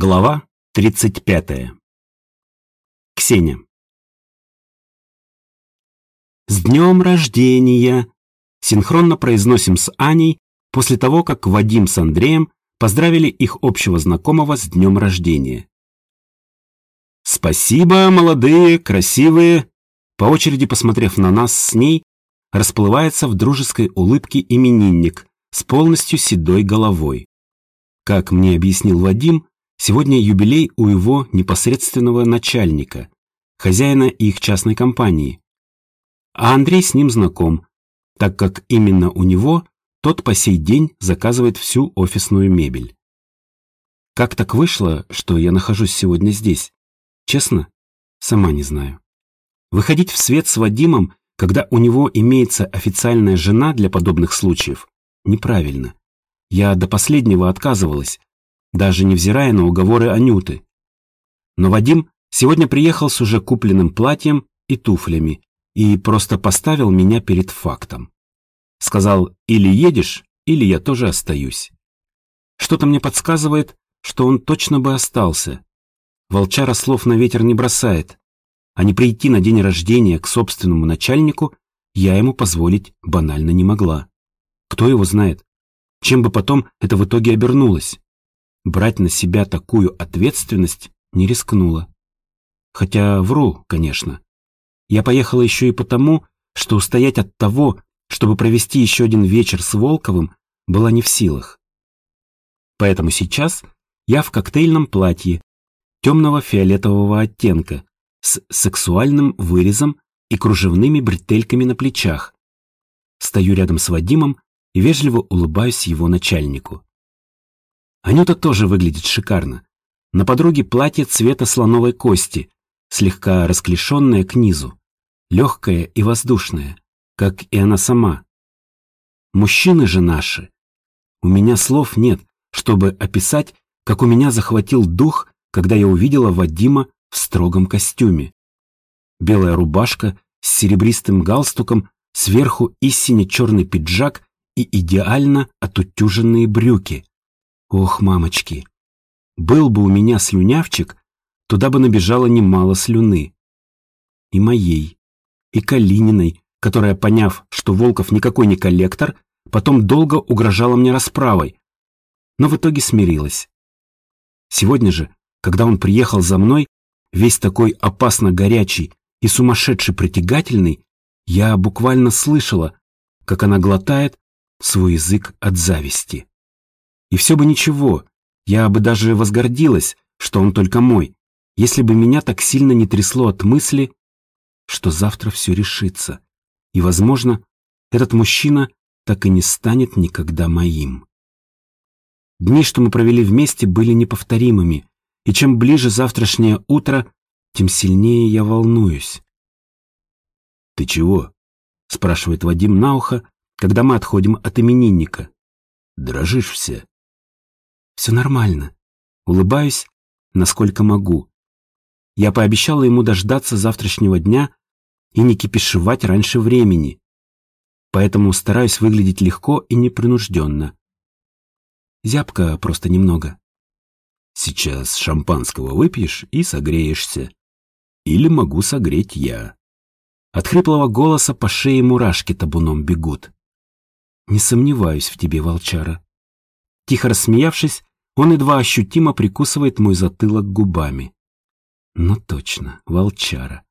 Глава 35. Ксения. «С днем рождения!» Синхронно произносим с Аней после того, как Вадим с Андреем поздравили их общего знакомого с днем рождения. «Спасибо, молодые, красивые!» По очереди посмотрев на нас с ней, расплывается в дружеской улыбке именинник с полностью седой головой. Как мне объяснил Вадим, сегодня юбилей у его непосредственного начальника, хозяина их частной компании. А Андрей с ним знаком, так как именно у него тот по сей день заказывает всю офисную мебель. Как так вышло, что я нахожусь сегодня здесь? Честно, сама не знаю. Выходить в свет с Вадимом когда у него имеется официальная жена для подобных случаев, неправильно. Я до последнего отказывалась, даже невзирая на уговоры Анюты. Но Вадим сегодня приехал с уже купленным платьем и туфлями и просто поставил меня перед фактом. Сказал, или едешь, или я тоже остаюсь. Что-то мне подсказывает, что он точно бы остался. Волчара слов на ветер не бросает а не прийти на день рождения к собственному начальнику я ему позволить банально не могла. Кто его знает? Чем бы потом это в итоге обернулось? Брать на себя такую ответственность не рискнула. Хотя вру, конечно. Я поехала еще и потому, что устоять от того, чтобы провести еще один вечер с Волковым, была не в силах. Поэтому сейчас я в коктейльном платье темного фиолетового оттенка, с сексуальным вырезом и кружевными бретельками на плечах. Стою рядом с Вадимом и вежливо улыбаюсь его начальнику. Анюта тоже выглядит шикарно. На подруге платье цвета слоновой кости, слегка расклешенное к низу, легкое и воздушное, как и она сама. Мужчины же наши. У меня слов нет, чтобы описать, как у меня захватил дух, когда я увидела Вадима в строгом костюме. Белая рубашка с серебристым галстуком, сверху истине черный пиджак и идеально отутюженные брюки. Ох, мамочки! Был бы у меня слюнявчик, туда бы набежало немало слюны. И моей, и Калининой, которая, поняв, что Волков никакой не коллектор, потом долго угрожала мне расправой, но в итоге смирилась. Сегодня же, когда он приехал за мной, весь такой опасно горячий и сумасшедший притягательный, я буквально слышала, как она глотает свой язык от зависти. И все бы ничего, я бы даже возгордилась, что он только мой, если бы меня так сильно не трясло от мысли, что завтра все решится, и, возможно, этот мужчина так и не станет никогда моим. Дни, что мы провели вместе, были неповторимыми, и чем ближе завтрашнее утро, тем сильнее я волнуюсь. «Ты чего?» — спрашивает Вадим на ухо, когда мы отходим от именинника. «Дрожишь все». «Все нормально». Улыбаюсь, насколько могу. Я пообещала ему дождаться завтрашнего дня и не кипишевать раньше времени. Поэтому стараюсь выглядеть легко и непринужденно. Зябко просто немного. Сейчас шампанского выпьешь и согреешься. Или могу согреть я. От хриплого голоса по шее мурашки табуном бегут. Не сомневаюсь в тебе, волчара. Тихо рассмеявшись, он едва ощутимо прикусывает мой затылок губами. Ну точно, волчара.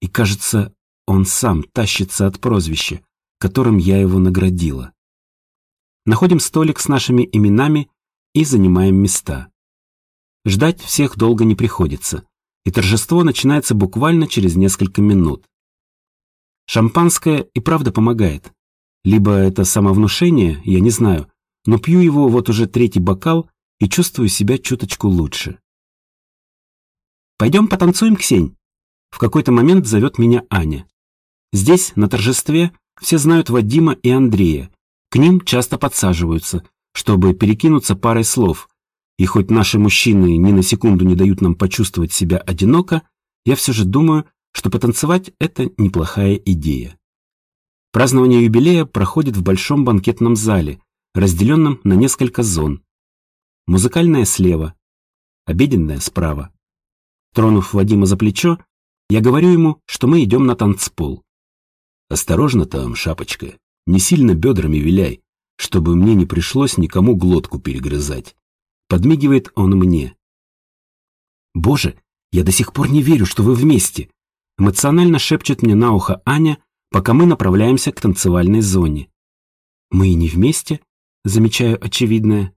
И кажется, он сам тащится от прозвища, которым я его наградила. Находим столик с нашими именами и занимаем места. Ждать всех долго не приходится, и торжество начинается буквально через несколько минут. Шампанское и правда помогает. Либо это самовнушение, я не знаю, но пью его вот уже третий бокал и чувствую себя чуточку лучше. «Пойдем потанцуем, Ксень?» В какой-то момент зовет меня Аня. Здесь, на торжестве, все знают Вадима и Андрея. К ним часто подсаживаются, чтобы перекинуться парой слов, и хоть наши мужчины ни на секунду не дают нам почувствовать себя одиноко, я все же думаю, что потанцевать – это неплохая идея. Празднование юбилея проходит в большом банкетном зале, разделенном на несколько зон. Музыкальная слева, обеденная справа. Тронув Вадима за плечо, я говорю ему, что мы идем на танцпол. «Осторожно там, шапочка, не сильно бедрами виляй, чтобы мне не пришлось никому глотку перегрызать». Подмигивает он мне. «Боже, я до сих пор не верю, что вы вместе!» Эмоционально шепчет мне на ухо Аня, пока мы направляемся к танцевальной зоне. «Мы и не вместе?» Замечаю очевидное.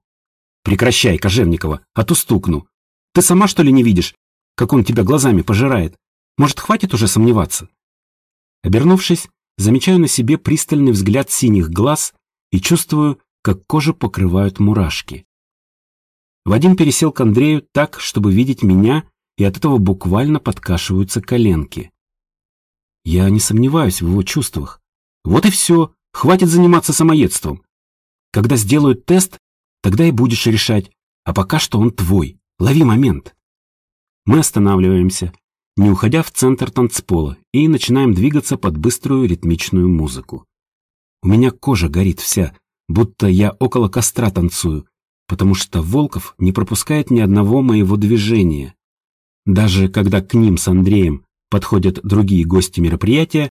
«Прекращай, Кожевникова, а то стукну. Ты сама, что ли, не видишь, как он тебя глазами пожирает? Может, хватит уже сомневаться?» Обернувшись, замечаю на себе пристальный взгляд синих глаз и чувствую, как кожу покрывают мурашки. Вадим пересел к Андрею так, чтобы видеть меня, и от этого буквально подкашиваются коленки. Я не сомневаюсь в его чувствах. Вот и все, хватит заниматься самоедством. Когда сделают тест, тогда и будешь решать, а пока что он твой. Лови момент. Мы останавливаемся, не уходя в центр танцпола, и начинаем двигаться под быструю ритмичную музыку. У меня кожа горит вся, будто я около костра танцую, потому что Волков не пропускает ни одного моего движения. Даже когда к ним с Андреем подходят другие гости мероприятия,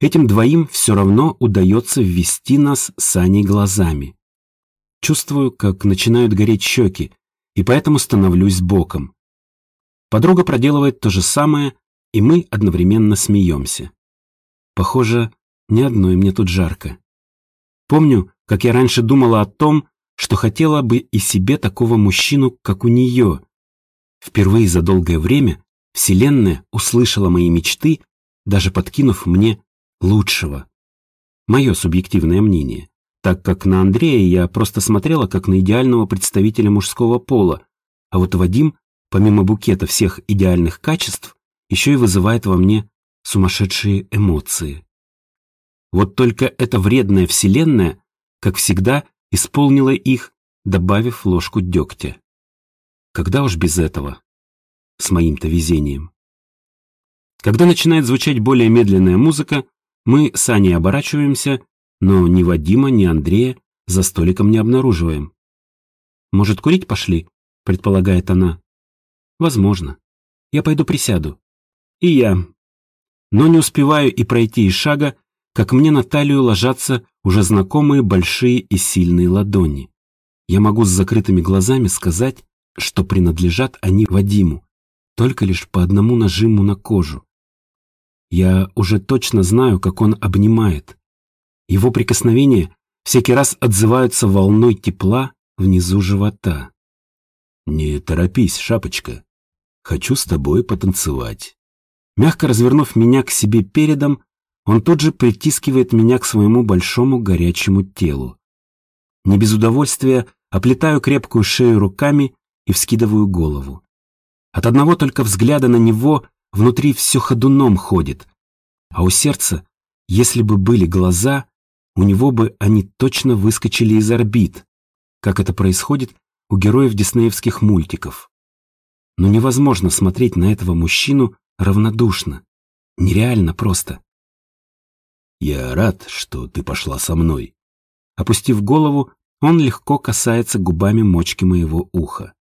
этим двоим все равно удается ввести нас с Аней глазами. Чувствую, как начинают гореть щеки, и поэтому становлюсь боком. Подруга проделывает то же самое, и мы одновременно смеемся. Похоже, ни одной мне тут жарко. Помню, как я раньше думала о том, что хотела бы и себе такого мужчину, как у нее. Впервые за долгое время Вселенная услышала мои мечты, даже подкинув мне лучшего. Мое субъективное мнение, так как на Андрея я просто смотрела как на идеального представителя мужского пола, а вот Вадим, помимо букета всех идеальных качеств, еще и вызывает во мне сумасшедшие эмоции. Вот только эта вредная Вселенная, как всегда, исполнила их, добавив ложку дегтя. Когда уж без этого? С моим-то везением. Когда начинает звучать более медленная музыка, мы с Аней оборачиваемся, но ни Вадима, ни Андрея за столиком не обнаруживаем. «Может, курить пошли?» — предполагает она. «Возможно. Я пойду присяду». «И я». Но не успеваю и пройти и шага, как мне на талию ложатся уже знакомые большие и сильные ладони. Я могу с закрытыми глазами сказать, что принадлежат они Вадиму, только лишь по одному нажиму на кожу. Я уже точно знаю, как он обнимает. Его прикосновения всякий раз отзываются волной тепла внизу живота. «Не торопись, шапочка. Хочу с тобой потанцевать». Мягко развернув меня к себе передом, он тут же притискивает меня к своему большому горячему телу. Не без удовольствия оплетаю крепкую шею руками и вскидываю голову. От одного только взгляда на него внутри все ходуном ходит, а у сердца, если бы были глаза, у него бы они точно выскочили из орбит, как это происходит у героев диснеевских мультиков. Но невозможно смотреть на этого мужчину равнодушно. Нереально просто. Я рад, что ты пошла со мной. Опустив голову, он легко касается губами мочки моего уха.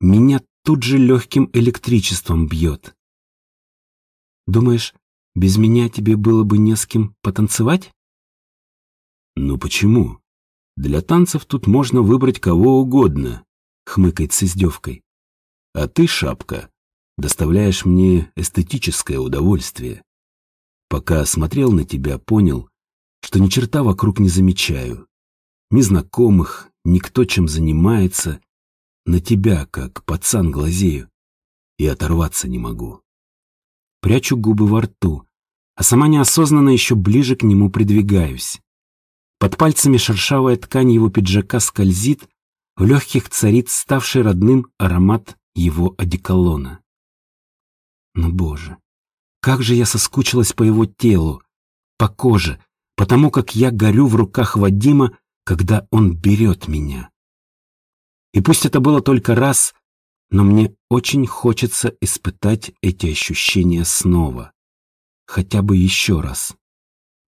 Меня тут же легким электричеством бьет. Думаешь, без меня тебе было бы не с кем потанцевать? Ну почему? Для танцев тут можно выбрать кого угодно, хмыкает с издевкой. А ты, шапка, доставляешь мне эстетическое удовольствие. Пока смотрел на тебя, понял, что ни черта вокруг не замечаю. Ни знакомых, никто чем занимается. На тебя, как пацан, глазею. И оторваться не могу. Прячу губы во рту, а сама неосознанно еще ближе к нему придвигаюсь. Под пальцами шершавая ткань его пиджака скользит, в легких царит ставший родным аромат его одеколона. Но, ну, боже, как же я соскучилась по его телу, по коже, потому как я горю в руках Вадима, когда он берет меня. И пусть это было только раз, но мне очень хочется испытать эти ощущения снова. Хотя бы еще раз.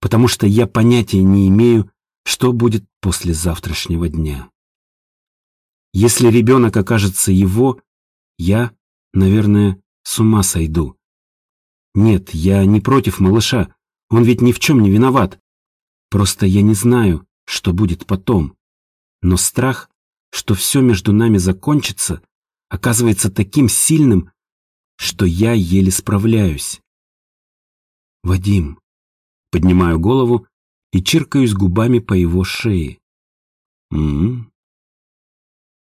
Потому что я понятия не имею, что будет после завтрашнего дня. Если ребенок окажется его, Я, наверное, с ума сойду. Нет, я не против малыша. Он ведь ни в чем не виноват. Просто я не знаю, что будет потом. Но страх, что все между нами закончится, оказывается таким сильным, что я еле справляюсь. Вадим. Поднимаю голову и чиркаюсь губами по его шее. М -м.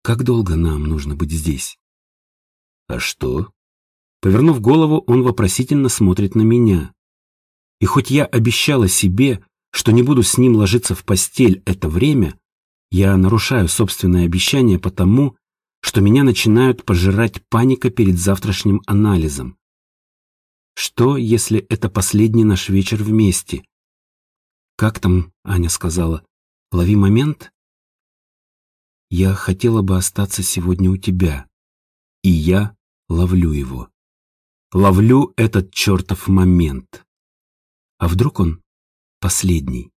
Как долго нам нужно быть здесь? А что? Повернув голову, он вопросительно смотрит на меня. И хоть я обещала себе, что не буду с ним ложиться в постель это время, я нарушаю собственное обещание потому, что меня начинают пожирать паника перед завтрашним анализом. Что, если это последний наш вечер вместе? Как там, Аня сказала, лови момент? Я хотела бы остаться сегодня у тебя. И я ловлю его. Ловлю этот чертов момент. А вдруг он последний?